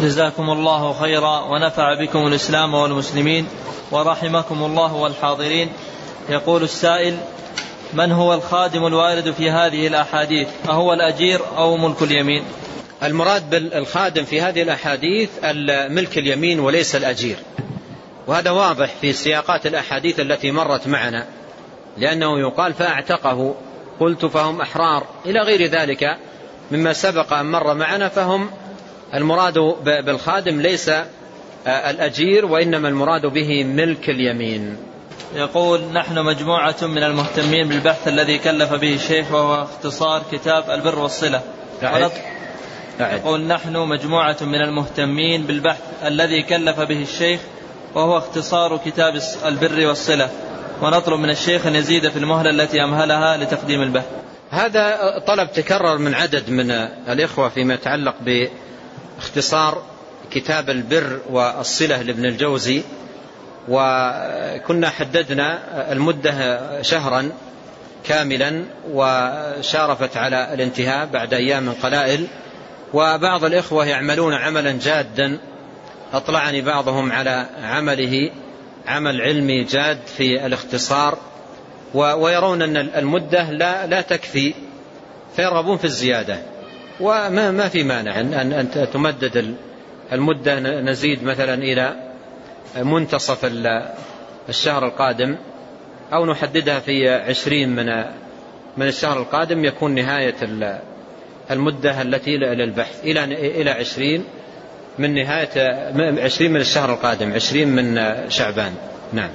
جزاكم الله خيرا ونفع بكم الإسلام والمسلمين ورحمكم الله والحاضرين. يقول السائل من هو الخادم الوارد في هذه الأحاديث؟ أهو الأجير أو ملك اليمين؟ المراد بالخادم في هذه الأحاديث ملك اليمين وليس الأجير. وهذا واضح في سياقات الأحاديث التي مرت معنا لأنه يقال فأعتقه. قلت فهم أحرار. إلى غير ذلك مما سبق أن مر معنا فهم المراد بالخادم ليس الأجير وإنما المراد به ملك اليمين. يقول نحن مجموعة من المهتمين بالبحث الذي كلف به الشيخ وهو اختصار كتاب البر والصلة. أعد. أعد. يقول نحن مجموعة من المهتمين بالبحث الذي كلف به الشيخ وهو اختصار كتاب البر والصلة. ونطلب من الشيخ أن يزيد في المهلة التي أمهلها لتقديم البحث. هذا طلب تكرر من عدد من الإخوة فيما يتعلق باختصار كتاب البر والصلة لابن الجوزي وكنا حددنا المدة شهرا كاملا وشارفت على الانتهاء بعد أيام قلائل وبعض الإخوة يعملون عملا جادا. أطلعني بعضهم على عمله عمل علمي جاد في الاختصار ويرون أن المدة لا, لا تكفي فيرغبون في الزيادة. وما ما في مانع أن, أن تمدد المدة نزيد مثلا إلى منتصف الشهر القادم أو نحددها في عشرين من من الشهر القادم يكون نهاية المدة التي للبحث إلى إلى عشرين من نهاية عشرين من الشهر القادم عشرين من شعبان. نعم.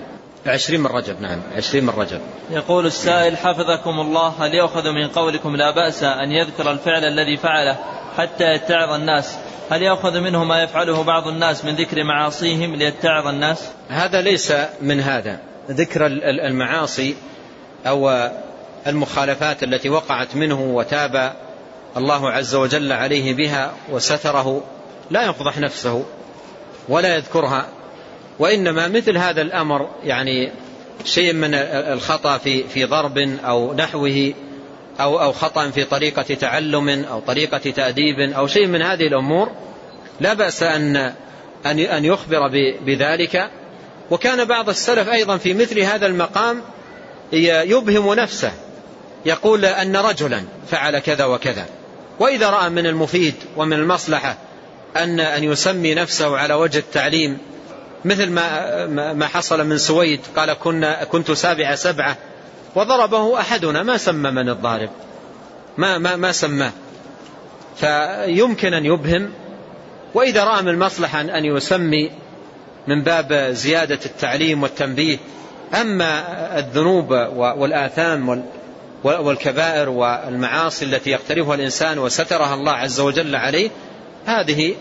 عشرين من رجب نعم عشرين من رجب. يقول السائل حفظكم الله هل يؤخذ من قولكم لا بأس أن يذكر الفعل الذي فعله حتى يتعظ الناس؟ هل يأخذ منه ما يفعله بعض الناس من ذكر معاصيهم ليتعظ الناس؟ هذا ليس من هذا. ذكر المعاصي أو المخالفات التي وقعت منه وتاب الله عز وجل عليه بها وستره لا يفضح نفسه ولا يذكرها. وإنما مثل هذا الأمر يعني شيء من الخطأ في في ضرب أو نحوه أو أو خطأ في طريقة تعلم أو طريقة تأديب أو شيء من هذه الأمور لا بأس أن أن أن يخبر بذلك. وكان بعض السلف أيضا في مثل هذا المقام يبهم نفسه يقول أن رجلا فعل كذا وكذا. وإذا رأى من المفيد ومن المصلحة أن أن يسمي نفسه على وجه التعليم مثل ما ما حصل من سويد. قال كنا كنت سابع سبعة. وضربه أحدنا. ما سمى من الضارب. ما ما ما سماه. فيمكن أن يبهم. وإذا رأى من المصلحة أن يسمي من باب زيادة التعليم والتنبيه. أما الذنوب والآثام والكبائر والمعاصي التي يقترفها الإنسان وسترها الله عز وجل عليه هذه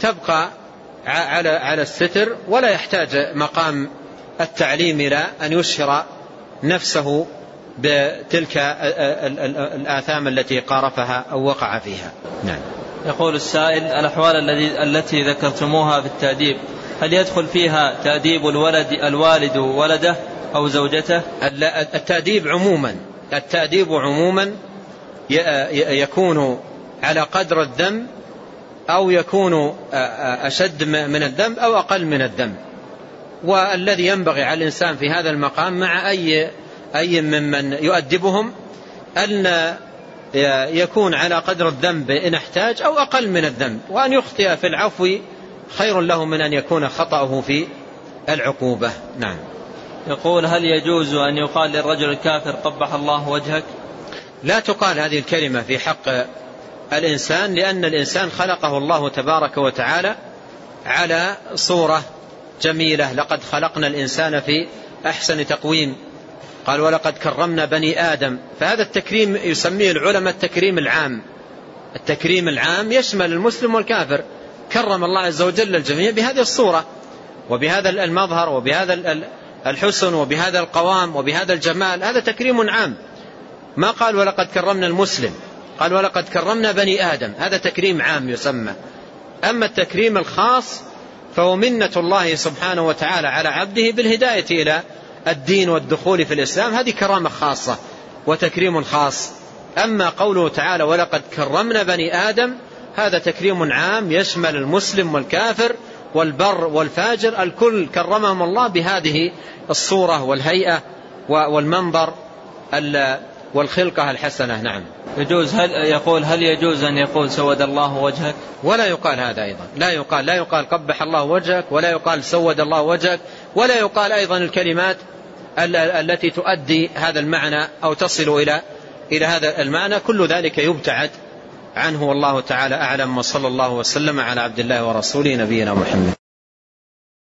تبقى على على الستر ولا يحتاج مقام التعليم إلى أن يشهر نفسه بتلك الآثام التي قارفها أو وقع فيها. نعم. يقول السائل الأحوال التي التي ذكرتموها في التأديب هل يدخل فيها تأديب الولد الوالد ولده أو زوجته؟ التأديب عموما التأديب عموما يكون على قدر الذنب أو يكون أشد من الذنب أو أقل من الذنب. والذي ينبغي على الإنسان في هذا المقام مع أي أي ممن يؤدبهم أن يكون على قدر الذنب إن احتاج أو أقل من الذنب وأن يخطئ في العفو خير له من أن يكون خطأه في العقوبة. نعم. يقول هل يجوز أن يقال للرجل الكافر قبح الله وجهك؟ لا تقال هذه الكلمة في حق الإنسان لأن الإنسان خلقه الله تبارك وتعالى على صورة جميلة. لقد خلقنا الإنسان في أحسن تقويم. قال ولقد كرمنا بني آدم. فهذا التكريم يسميه العلماء التكريم العام. التكريم العام يشمل المسلم والكافر. كرم الله عز وجل الجميع بهذه الصورة وبهذا المظهر وبهذا الحسن وبهذا القوام وبهذا الجمال. هذا تكريم عام. ما قال ولقد كرمنا المسلم. قال ولقد كرمنا بني آدم. هذا تكريم عام يسمى. أما التكريم الخاص فهو منة الله سبحانه وتعالى على عبده بالهداية إلى الدين والدخول في الإسلام. هذه كرامة خاصة وتكريم خاص. أما قوله تعالى ولقد كرمنا بني آدم هذا تكريم عام يشمل المسلم والكافر والبر والفاجر. الكل كرمهم الله بهذه الصورة والهيئة والمنظر والخلقة الحسنة نعم. يجوز هل يقول هل يجوز أن يقول سود الله وجهك؟ ولا يقال هذا أيضا. لا يقال لا يقال قبح الله وجهك ولا يقال سود الله وجهك ولا يقال أيضا الكلمات التي تؤدي هذا المعنى أو تصل إلى إلى هذا المعنى. كل ذلك يبتعد عنه والله تعالى أعلم. وصلى الله وسلم على عبد الله ورسوله نبينا محمد.